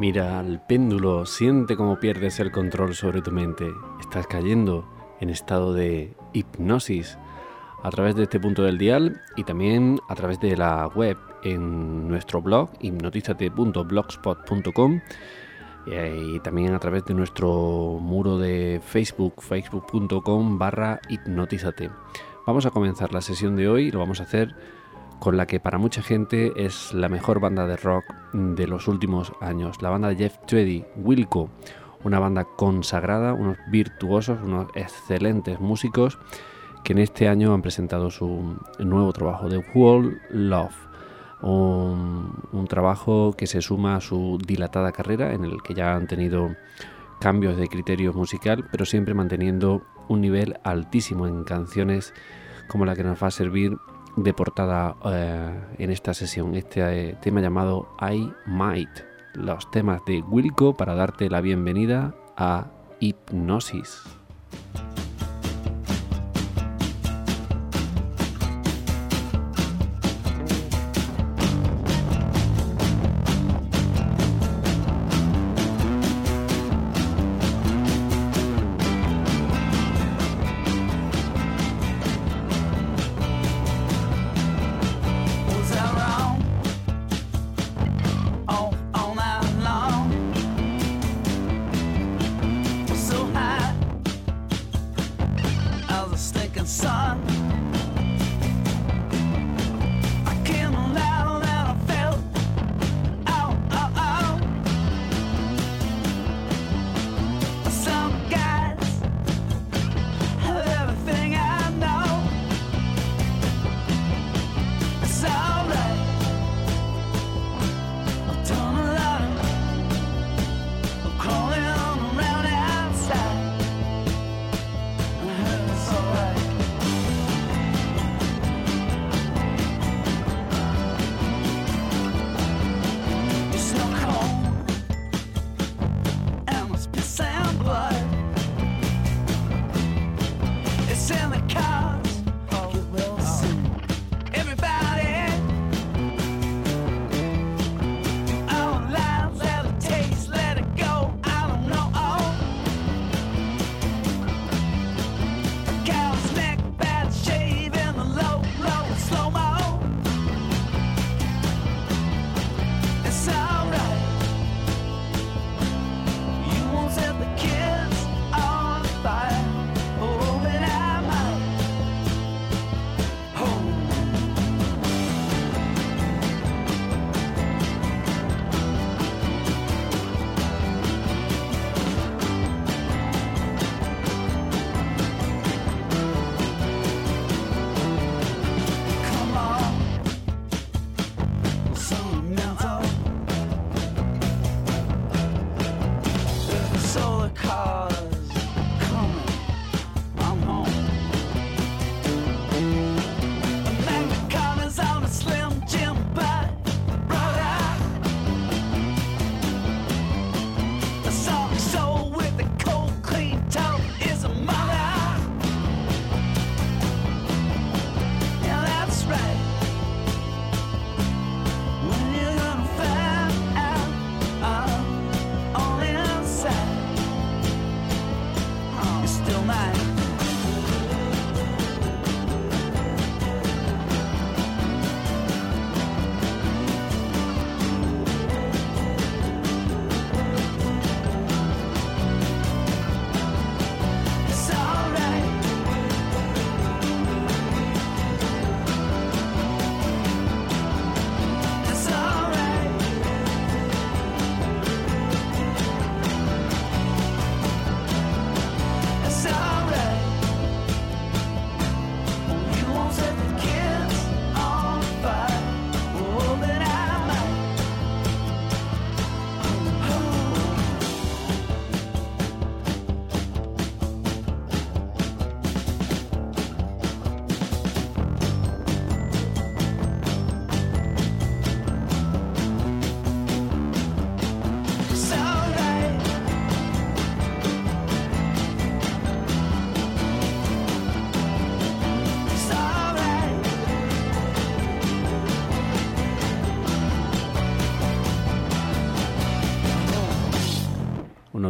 Mira al péndulo, siente cómo pierdes el control sobre tu mente. Estás cayendo en estado de hipnosis a través de este punto del dial y también a través de la web en nuestro blog hipnotizate.blogspot.com eh, y también a través de nuestro muro de Facebook, facebook.com barra hipnotizate. Vamos a comenzar la sesión de hoy, lo vamos a hacer con la que para mucha gente es la mejor banda de rock de los últimos años, la banda de Jeff Tweedy, Wilco, una banda consagrada, unos virtuosos, unos excelentes músicos que en este año han presentado su nuevo trabajo, The Whole Love, un, un, trabajo que se suma a su dilatada carrera en el que ya han tenido cambios de criterio musical, pero siempre manteniendo un nivel altísimo en canciones como la que nos va a servir de portada eh, en esta sesión, este eh, tema llamado I Might, los temas de Wilco para darte la bienvenida a Hipnosis.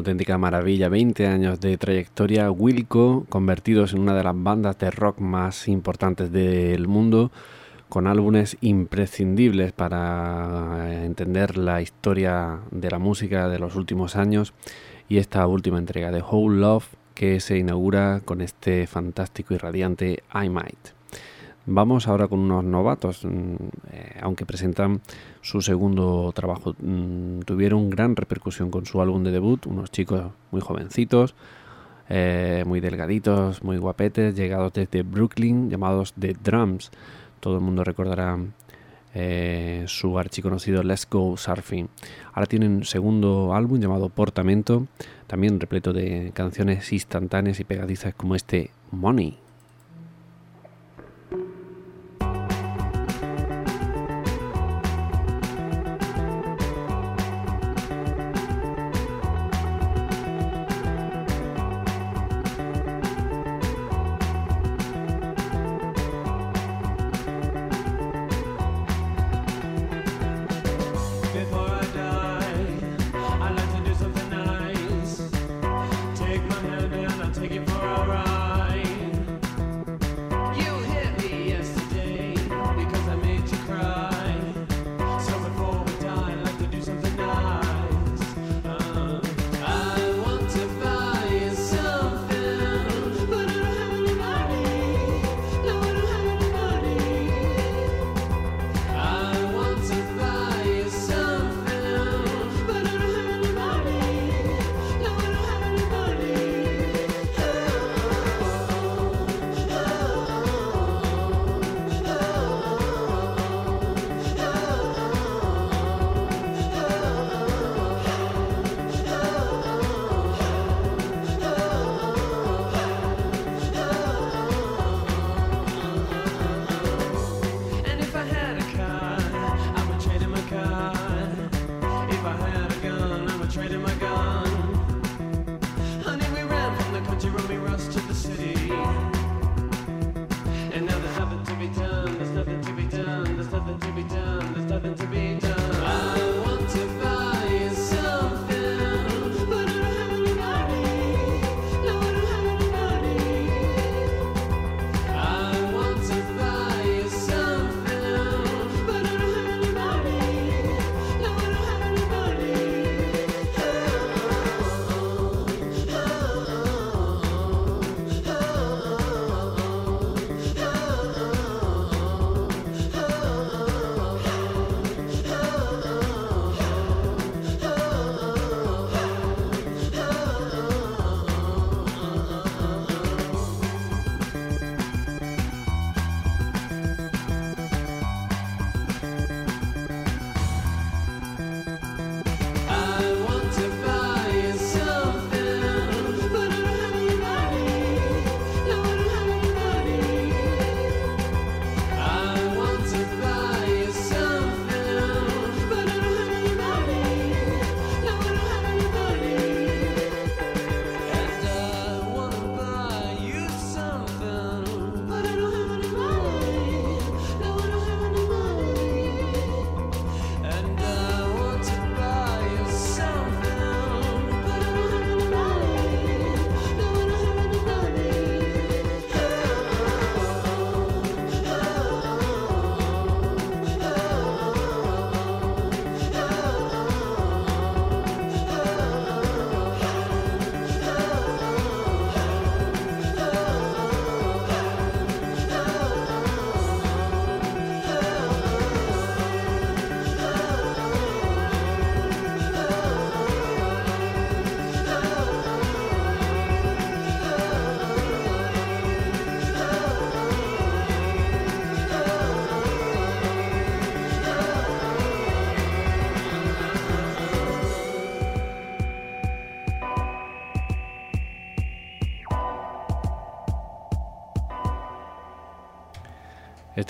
Auténtica maravilla. 20 años de trayectoria, Wilco, convertidos en una de las bandas de rock más importantes del mundo, con álbumes imprescindibles para entender la historia de la música de los últimos años y esta última entrega de Whole Love que se inaugura con este fantástico y radiante I Might. Vamos ahora con unos novatos, mm, eh, aunque presentan su segundo trabajo. Mm, tuvieron gran repercusión con su álbum de debut, unos chicos muy jovencitos, eh, muy delgaditos, muy guapetes, llegados desde Brooklyn, llamados The Drums. Todo el mundo recordará eh, su archiconocido Let's Go Surfing. Ahora tienen un segundo álbum llamado Portamento, también repleto de canciones instantáneas y pegadizas como este Money.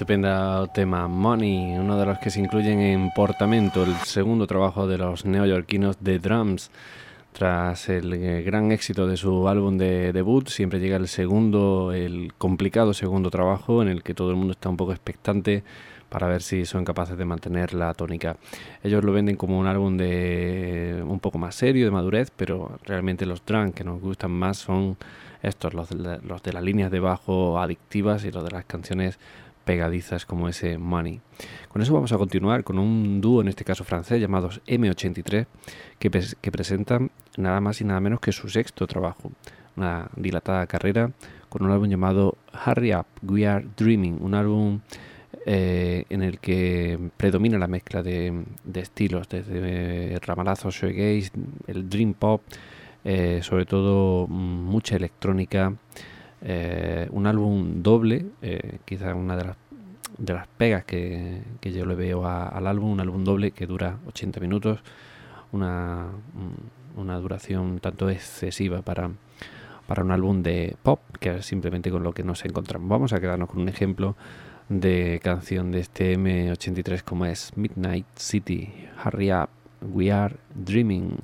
Estupendo tema Money, uno de los que se incluyen en Portamento, el segundo trabajo de los neoyorquinos de Drums. Tras el eh, gran éxito de su álbum de debut, siempre llega el segundo, el complicado segundo trabajo en el que todo el mundo está un poco expectante para ver si son capaces de mantener la tónica. Ellos lo venden como un álbum de un poco más serio, de madurez, pero realmente los drums que nos gustan más son estos, los de, los de las líneas de bajo adictivas y los de las canciones pegadizas como ese Money. Con eso vamos a continuar con un dúo, en este caso francés, llamados M83, que, que presentan nada más y nada menos que su sexto trabajo, una dilatada carrera con un álbum llamado Hurry Up, We Are Dreaming, un álbum eh, en el que predomina la mezcla de, estilos, desde ramalazos, shoegaze, el dream pop, eh, sobre todo mm, mucha electrónica, eh, un álbum doble, eh, quizás una de las, de las pegas que, yo le veo al álbum, un álbum doble que dura 80 minutos, una, una duración tanto excesiva para, para un álbum de pop, que es simplemente con lo que nos encontramos. Vamos a quedarnos con un ejemplo de canción de este M83 como es Midnight City, Hurry Up, We Are Dreaming.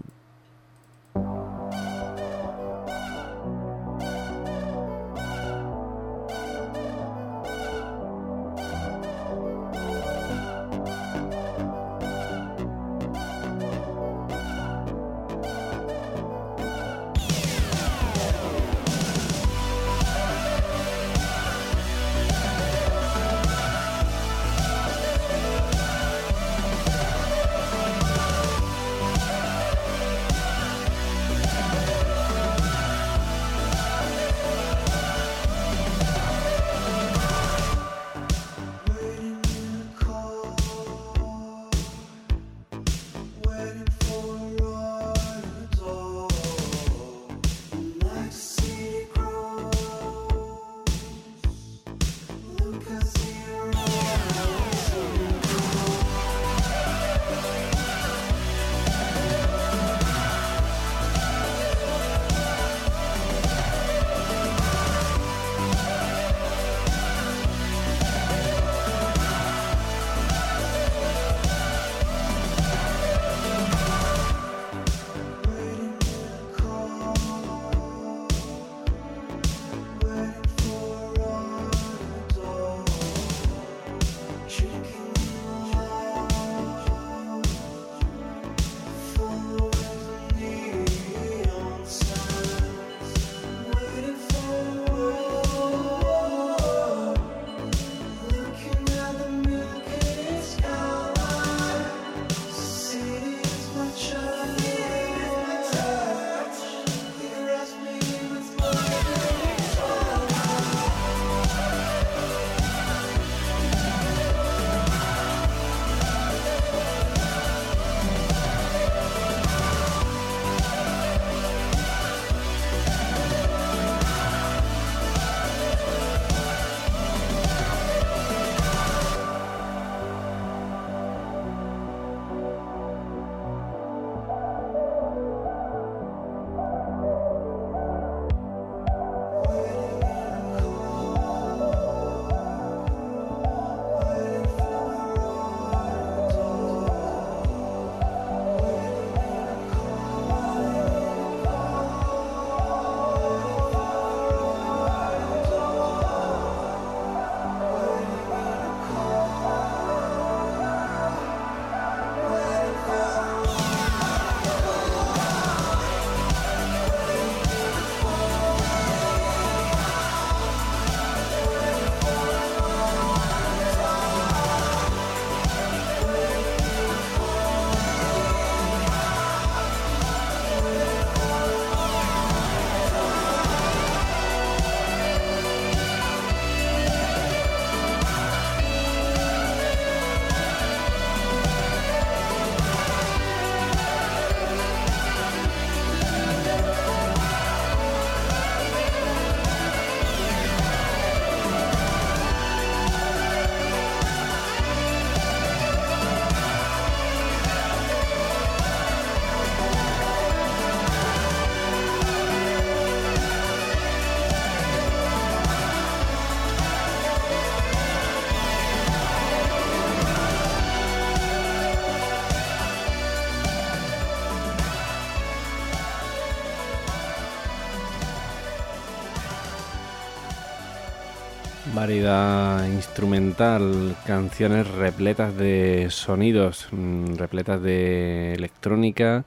Variedad instrumental, canciones repletas de sonidos, mm, repletas de electrónica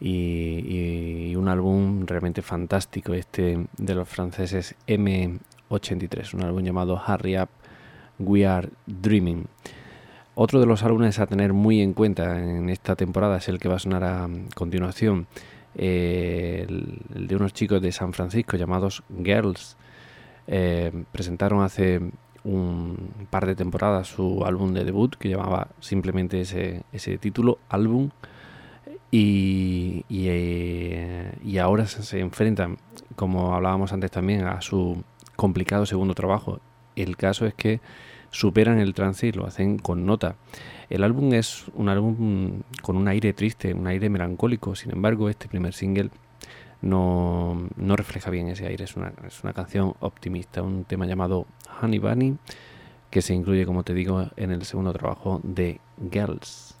y, un álbum realmente fantástico este de los franceses M83, un álbum llamado Hurry Up, We Are Dreaming. Otro de los álbumes a tener muy en cuenta en esta temporada es el que va a sonar a continuación, el de unos chicos de San Francisco llamados Girls eh, presentaron hace un par de temporadas su álbum de debut que llamaba simplemente ese, ese título, álbum. Y, y, eh, ahora se, enfrentan, como hablábamos antes también, a su complicado segundo trabajo. El caso es que superan el trance y lo hacen con nota. El álbum es un álbum con un aire triste, un aire melancólico. Sin embargo, este primer single no, no refleja bien ese aire. Es una, es una canción optimista, un tema llamado Honey Bunny, que se incluye, como te digo, en el segundo trabajo de Girls.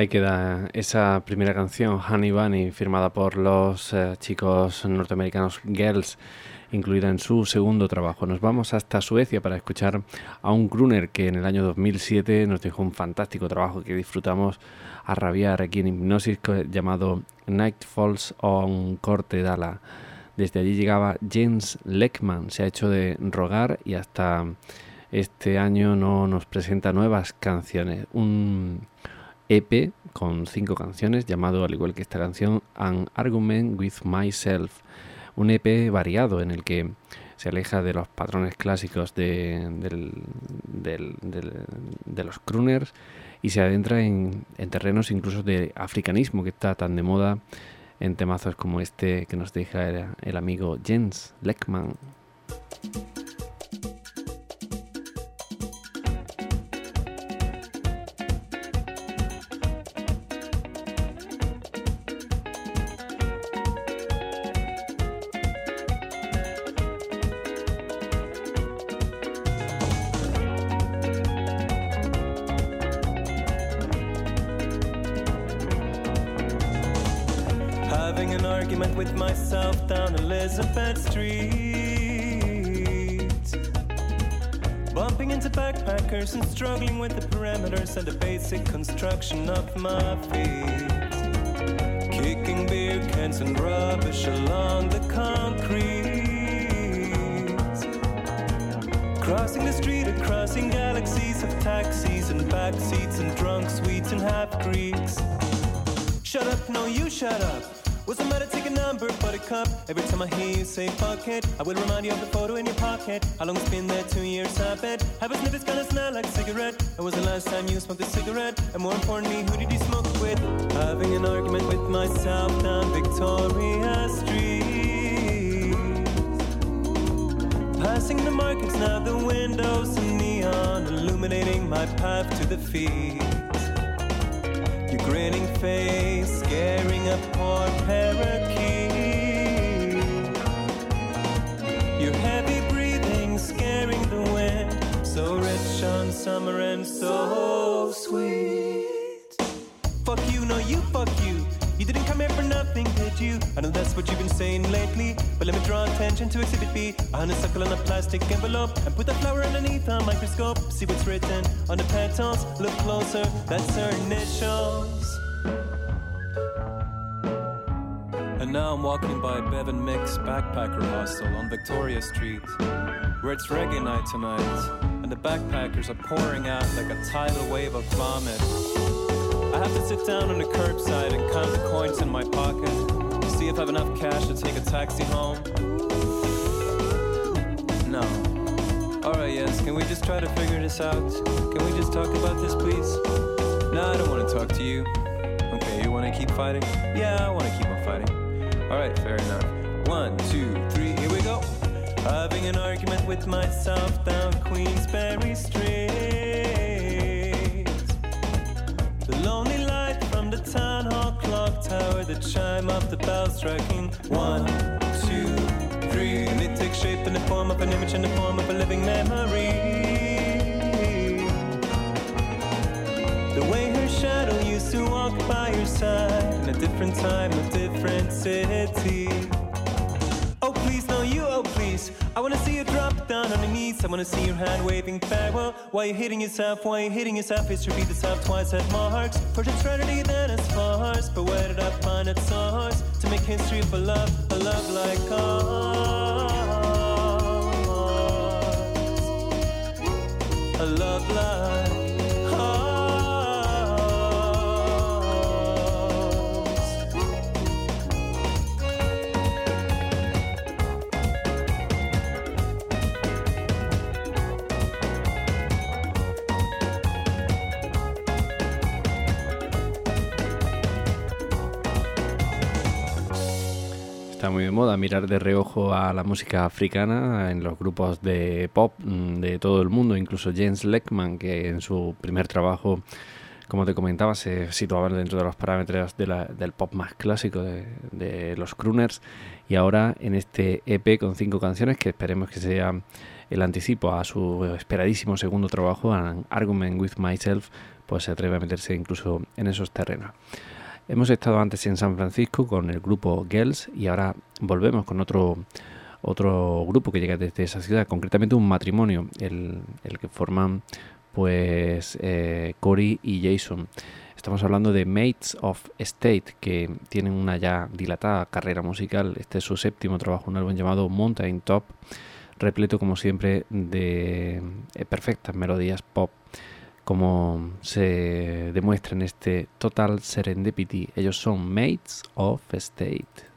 Ahí queda esa primera canción, Honey Bunny, firmada por los eh, chicos norteamericanos Girls, incluida en su segundo trabajo. Nos vamos hasta Suecia para escuchar a un crooner que en el año 2007 nos dejó un fantástico trabajo que disfrutamos a rabiar aquí en Hipnosis llamado Night Falls on Corte Dala. Desde allí llegaba James Leckman, se ha hecho de rogar y hasta este año no nos presenta nuevas canciones. EP con cinco canciones llamado, al igual que esta canción, An Argument with Myself. Un EP variado en el que se aleja de los patrones clásicos de, los crooners y se adentra en, en, terrenos incluso de africanismo que está tan de moda en temazos como este que nos deja el amigo Jens Leckman. Construction of my feet. Kicking beer cans and rubbish along the concrete. Crossing the street crossing galaxies of taxis and back seats and drunk sweets and half Greeks. Shut up, no, you shut up. What's the matter? Take a number, buttercup. Every time I hear you say fuck it, I will remind you of the photo in your pocket. How long it's been there? Two years, I bet. Have a sniff, it's gonna smell like cigarette. When was the last time you smoked a cigarette? And more importantly, who did you smoke with? Having an argument with myself down Victoria Street. Passing the markets, now the windows and neon, illuminating my path to the feet. Your grinning face, scaring a poor parakeet. Summer and so sweet. Fuck you, no, you fuck you. You didn't come here for nothing, did you? I know that's what you've been saying lately. But let me draw attention to Exhibit B. A honeysuckle on a plastic envelope. And put the flower underneath a microscope. See what's written on the petals. Look closer, that's her initials. And now I'm walking by Bevan Mix Backpacker Hostel on Victoria Street, where it's reggae night tonight, and the backpackers are pouring out like a tidal wave of vomit. I have to sit down on the curbside and count the coins in my pocket see if I have enough cash to take a taxi home. No. Alright, yes, can we just try to figure this out? Can we just talk about this, please? No, I don't want to talk to you. Okay, you want to keep fighting? Yeah, I want to keep on fighting. Alright, fair enough. One, two, three. Having an argument with myself down Queensberry Street. The lonely light from the town hall clock tower, the chime of the bell striking one, two, three. And it takes shape in the form of an image, in the form of a living memory. The way her shadow used to walk by your side in a different time, a different city. I wanna see you drop down on your knees. I wanna see your hand waving farewell. Why you hitting yourself? Why you hitting yourself? History repeat itself twice at marks. It's tragedy, then it's farce. But where did I find its source? To make history for love, a love like ours. A love like Muy de moda mirar de reojo a la música africana en los grupos de pop mm, de todo el mundo, incluso James Leckman, que en su primer trabajo, como te comentaba, se situaba dentro de los parámetros de la- del pop más clásico de, de los crooners, y ahora en este EP con cinco canciones, que esperemos que sea el anticipo a su esperadísimo segundo trabajo, An Argument with Myself, pues se atreve a meterse incluso en esos terrenos. Hemos estado antes en San Francisco con el grupo Girls y ahora volvemos con otro, otro grupo que llega desde esa ciudad, concretamente un matrimonio, el, el que forman pues eh, Cory y Jason. Estamos hablando de Mates of State, que tienen una ya dilatada carrera musical. Este es su séptimo trabajo, un álbum llamado Mountain Top, repleto como siempre de eh, perfectas melodías pop como se demuestra en este Total Serendipity. Ellos son Mates of State.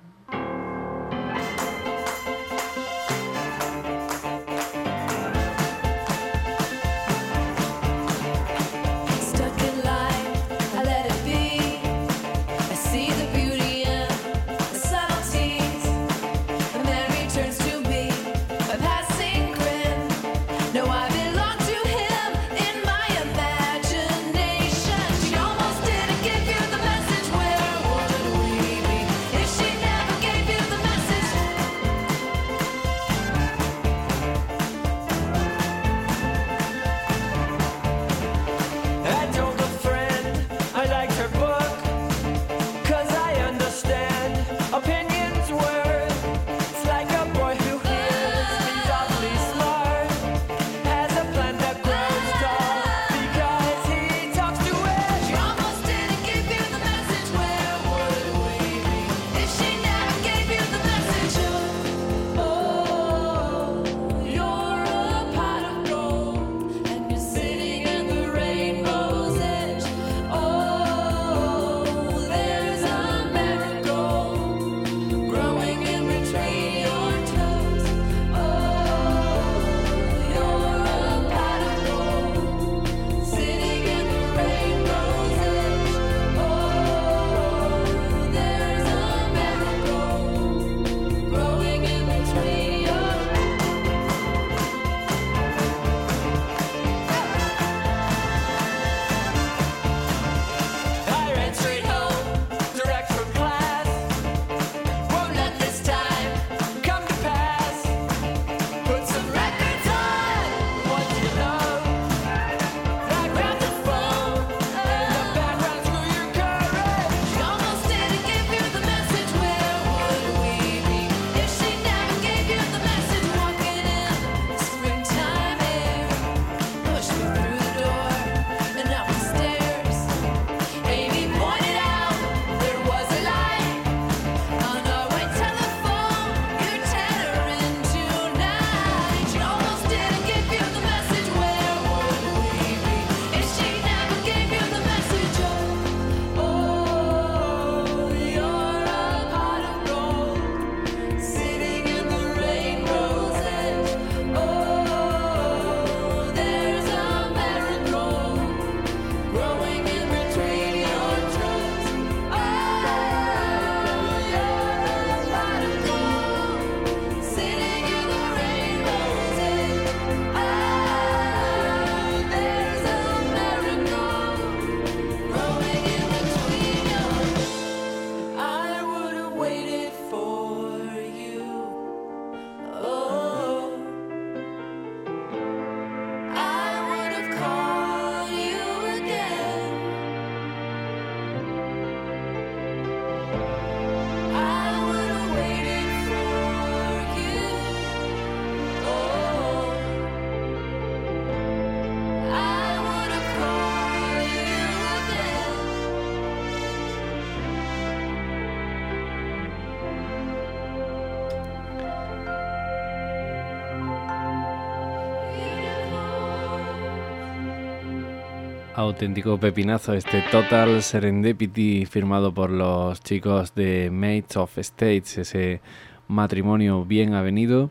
Auténtico pepinazo este Total Serendipity firmado por los chicos de Mates of States, ese matrimonio bien avenido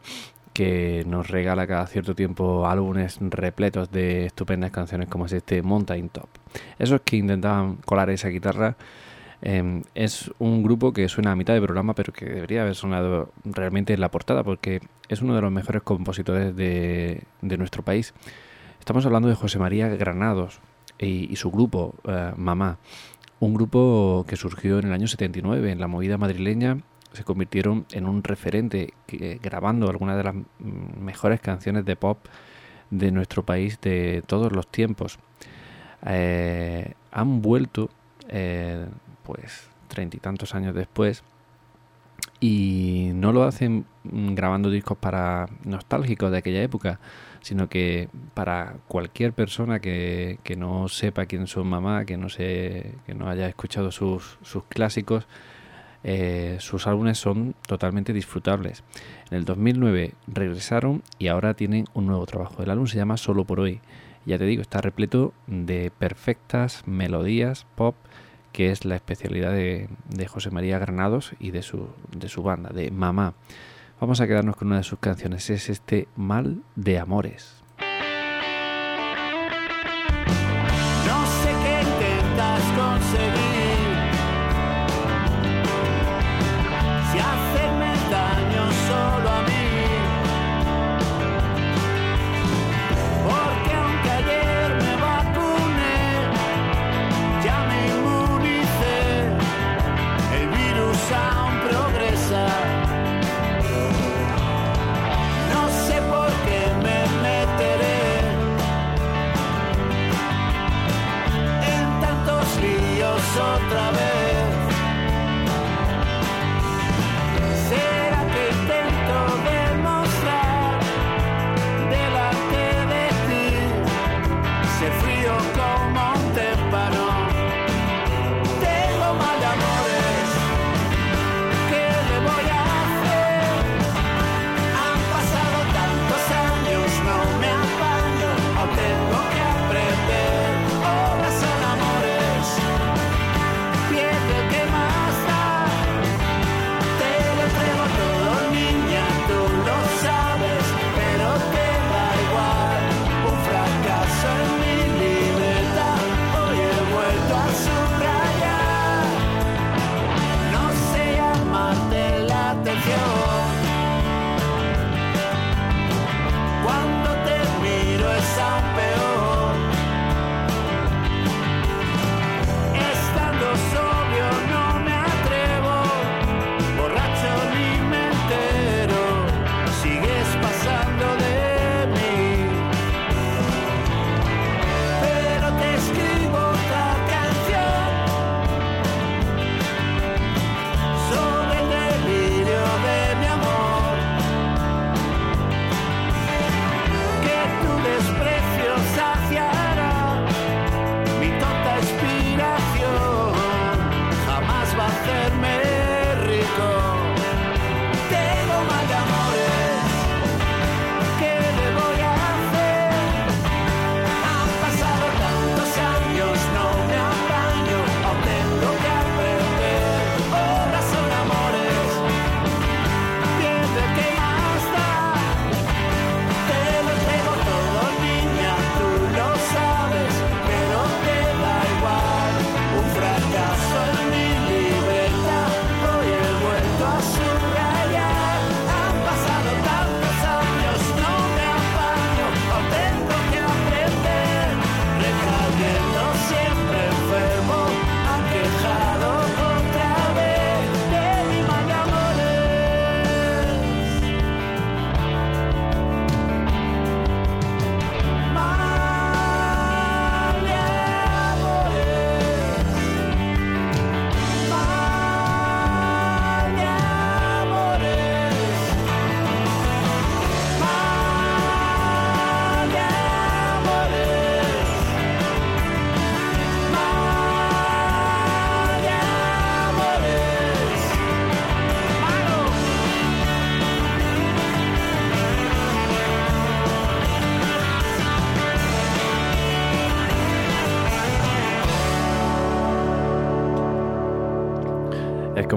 que nos regala cada cierto tiempo álbumes repletos de estupendas canciones como es este Mountain Top. Esos que intentaban colar esa guitarra eh, es un grupo que suena a mitad de programa pero que debería haber sonado realmente en la portada porque es uno de los mejores compositores de, de nuestro país. Estamos hablando de José María Granados y, su grupo, eh, Mamá. Un grupo que surgió en el año 79 en la movida madrileña. Se convirtieron en un referente grabando algunas de las mm, mejores canciones de pop de nuestro país de todos los tiempos. Eh, han vuelto, eh, pues, treinta y tantos años después, y no lo hacen mm, grabando discos para nostálgicos de aquella época, sino que para cualquier persona que, que no sepa quién son mamá, que no se, que no haya escuchado sus, sus clásicos, eh, sus álbumes son totalmente disfrutables. En el 2009 regresaron y ahora tienen un nuevo trabajo. El álbum se llama Solo por hoy. Ya te digo, está repleto de perfectas melodías pop, que es la especialidad de, de José María Granados y de su, de su banda, de Mamá. Vamos a quedarnos con una de sus canciones, es este Mal de Amores. your gourmand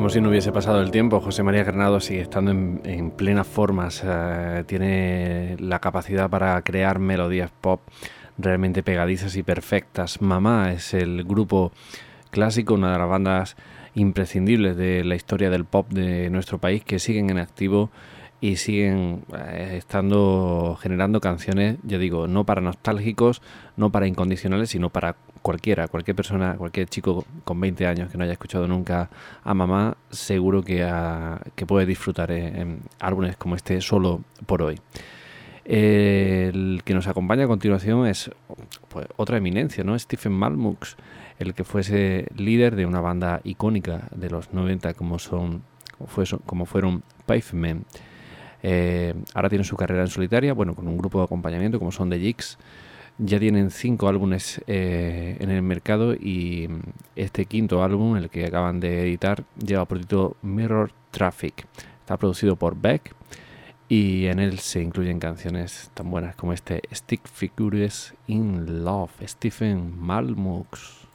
como si no hubiese pasado el tiempo. José María Granado sigue estando en, en plenas formas. tiene la capacidad para crear melodías pop realmente pegadizas y perfectas. Mamá es el grupo clásico, una de las bandas imprescindibles de la historia del pop de nuestro país que siguen en activo y siguen eh, estando generando canciones, yo digo, no para nostálgicos, no para incondicionales, sino para cualquiera, cualquier persona, cualquier chico con 20 años que no haya escuchado nunca a mamá, seguro que, ah, puede disfrutar eh, en álbumes como este solo por hoy. El que nos acompaña a continuación es pues, otra eminencia, ¿no? Stephen Malmux, el que fuese líder de una banda icónica de los 90 como son como, fue, como fueron Pavement. Eh, ahora tienen su carrera en solitaria, bueno, con un grupo de acompañamiento como son The Jigs. Ya tienen cinco álbumes eh, en el mercado y este quinto álbum, el que acaban de editar, lleva por título Mirror Traffic. Está producido por Beck y en él se incluyen canciones tan buenas como este Stick Figures in Love, Stephen Malmux.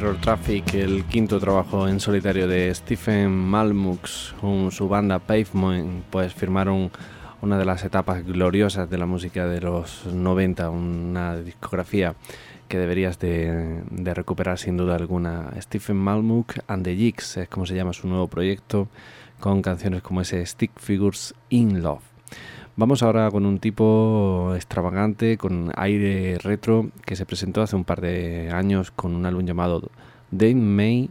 Mirror Traffic, el quinto trabajo en solitario de Stephen Malmux con su banda Pavement, pues firmaron una de las etapas gloriosas de la música de los 90, una discografía que deberías de, de recuperar sin duda alguna. Stephen Malmux and the Jigs es como se llama su nuevo proyecto, con canciones como ese Stick Figures in Love. Vamos ahora con un tipo extravagante, con aire retro, que se presentó hace un par de años con un álbum llamado Dame May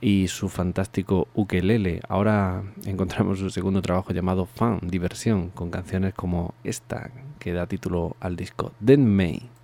y su fantástico ukelele. Ahora encontramos su segundo trabajo llamado Fun, Diversión, con canciones como esta, que da título al disco, Dame May.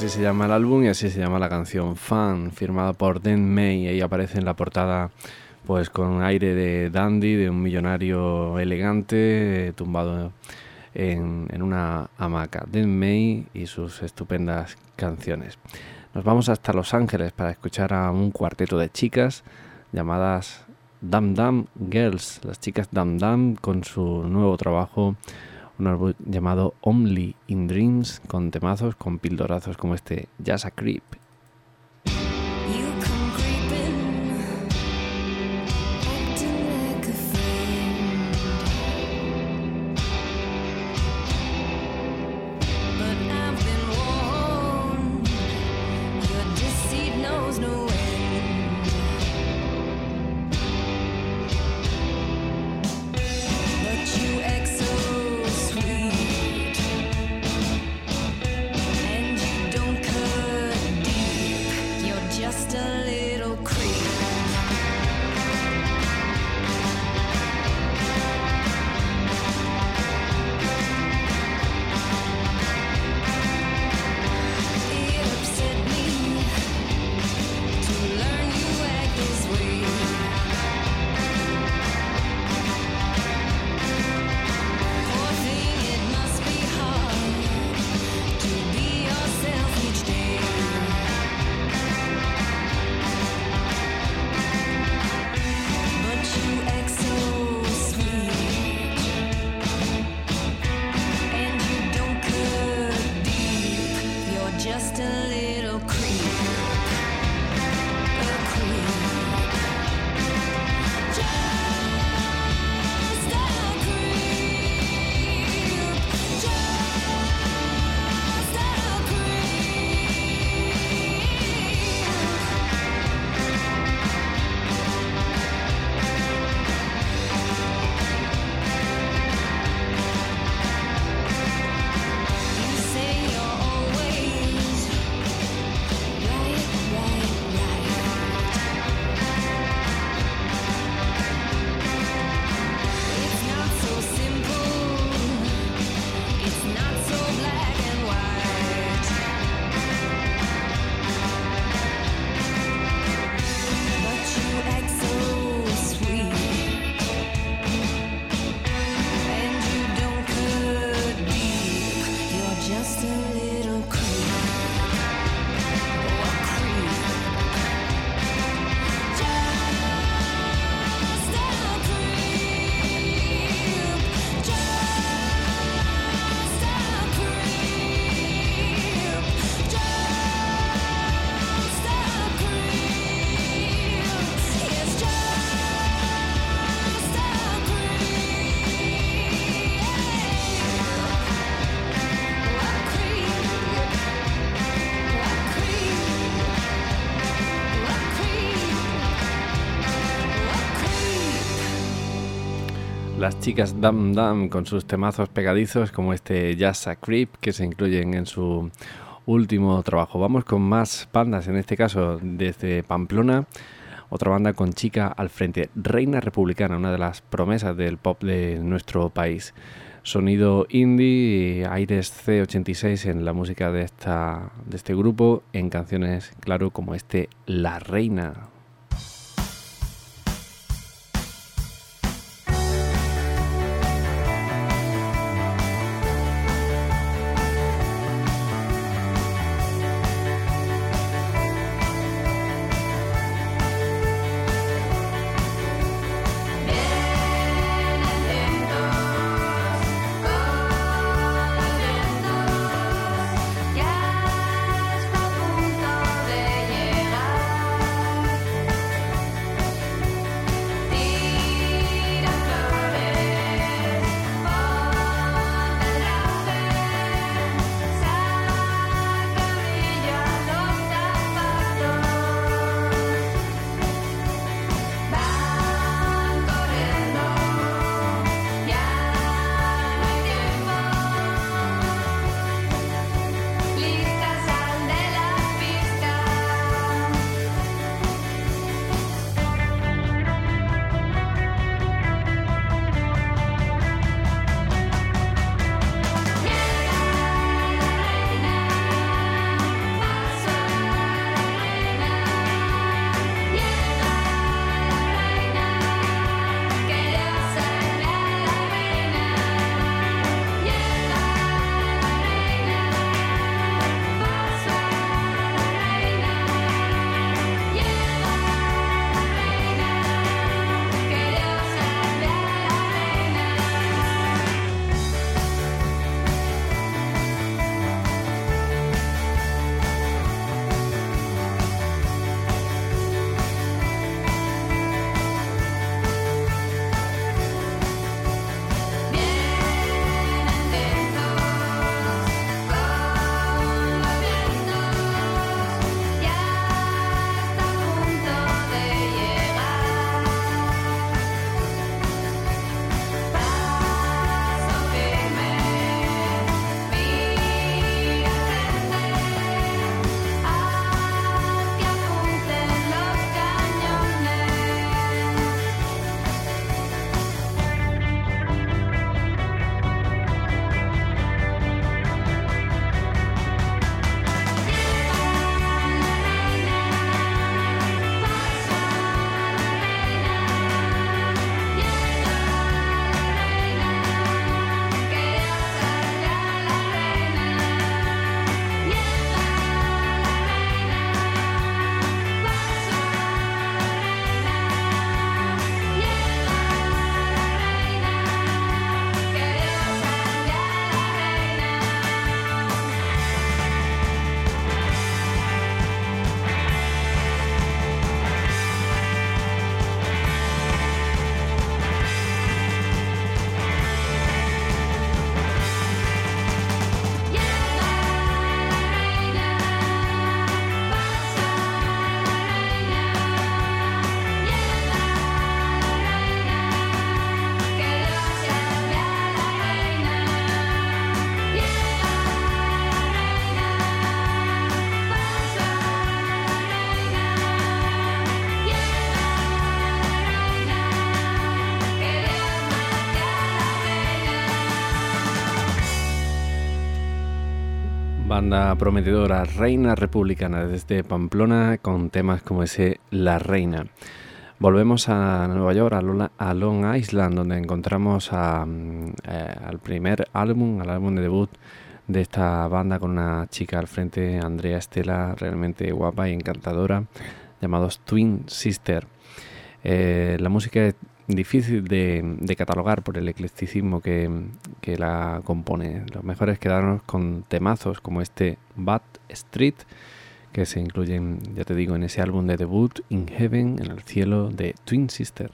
Así se llama el álbum y así se llama la canción Fan, firmada por Dan May. Ahí aparece en la portada pues con aire de dandy, de un millonario elegante, eh, tumbado en, una hamaca. Dan May y sus estupendas canciones. Nos vamos hasta Los Ángeles para escuchar a un cuarteto de chicas llamadas Dam Dam Girls, las chicas Dam Dam con su nuevo trabajo, un álbum llamado Only in Dreams, con temazos, con pildorazos como este Jazz a Creep. Chicas Dam Dam con sus temazos pegadizos como este Jazz a Creep que se incluyen en su último trabajo. Vamos con más bandas, en este caso desde Pamplona, otra banda con chica al frente, Reina Republicana, una de las promesas del pop de nuestro país. Sonido indie, aires C86 en la música de, esta, de este grupo, en canciones, claro, como este La Reina. Banda prometedora, Reina Republicana desde Pamplona con temas como ese La Reina. Volvemos a Nueva York, a, Lola- a Long Island, donde encontramos mm, eh, al primer álbum, al álbum de debut de esta banda con una chica al frente, Andrea Estela, realmente guapa y encantadora, llamados Twin Sister. Eh, la música difícil de, catalogar por el eclecticismo que, que la compone. Lo mejor es quedarnos con temazos como este Bad Street, que se incluyen, ya te digo, en ese álbum de debut, In Heaven, en el cielo de Twin Sister.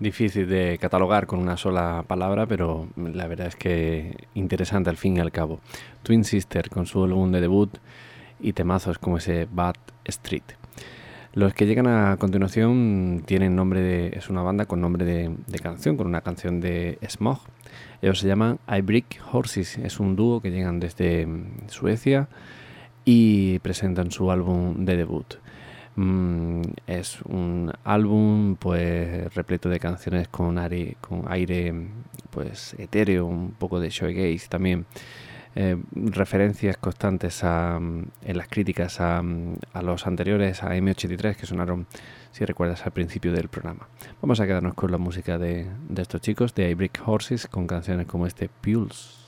Difícil de catalogar con una sola palabra, pero la verdad es que interesante al fin y al cabo. Twin Sister con su álbum de debut y temazos como ese Bad Street. Los que llegan a continuación tienen nombre de. es una banda con nombre de, de canción, con una canción de Smog. Ellos se llaman I Brick Horses. Es un dúo que llegan desde Suecia y presentan su álbum de debut. Mm, es un álbum pues repleto de canciones con aire, con aire pues etéreo, un poco de shoegaze también. Eh, referencias constantes a, en las críticas a, a los anteriores, a M83, que sonaron, si recuerdas, al principio del programa. Vamos a quedarnos con la música de, de estos chicos, de I Brick Horses, con canciones como este Pulse.